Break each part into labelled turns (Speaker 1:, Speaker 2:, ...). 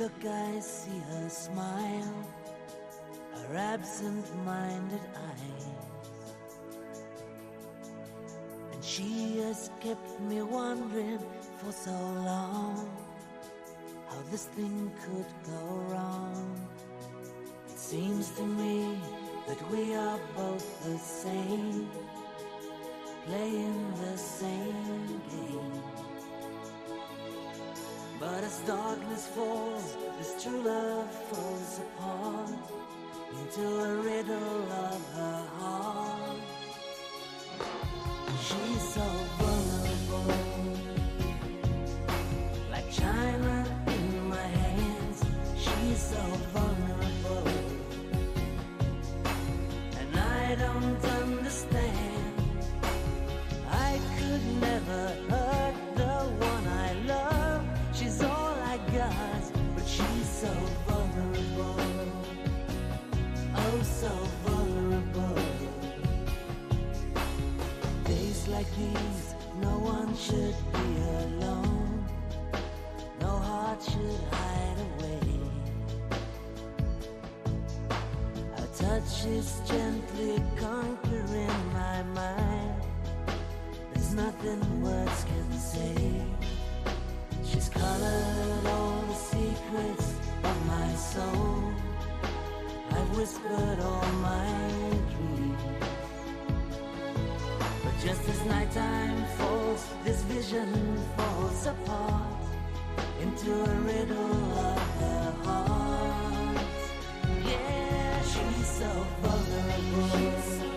Speaker 1: look, I see her smile, her absent minded eyes. And she has kept me wondering for so long how this thing could go wrong. It seems to me that we are both the same, playing as darkness falls, this true love falls apart into a riddle of her heart. She's so vulnerable, like china in my hands. She's so vulnerable, and I don't Vikings, no one should be alone. No heart should hide away. A touch is gently conquering my mind. There's nothing words can say. She's colored all the secrets of my soul. I've whispered all. Just as nighttime falls, this vision falls apart into a riddle of the heart. Yeah, she's so vulnerable. She's so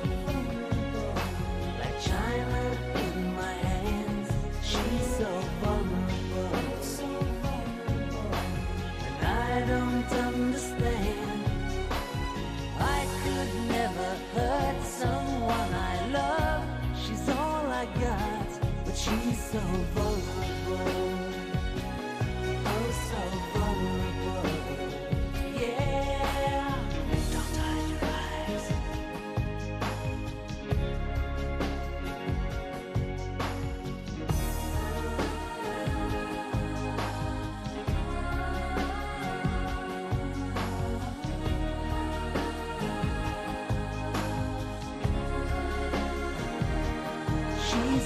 Speaker 1: she's so bold. She's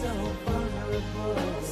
Speaker 1: so vulnerable.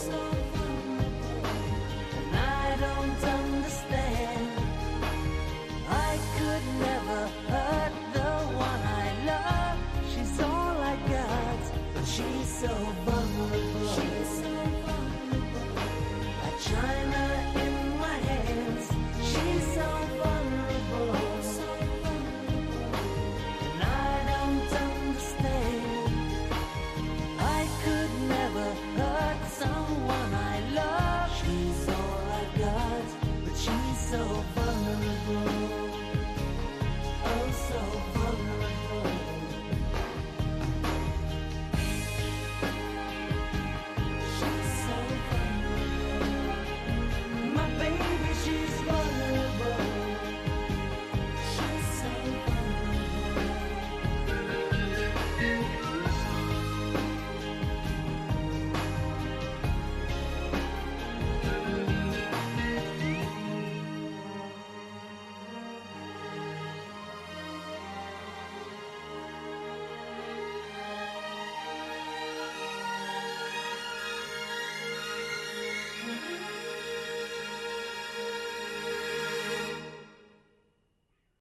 Speaker 1: so far.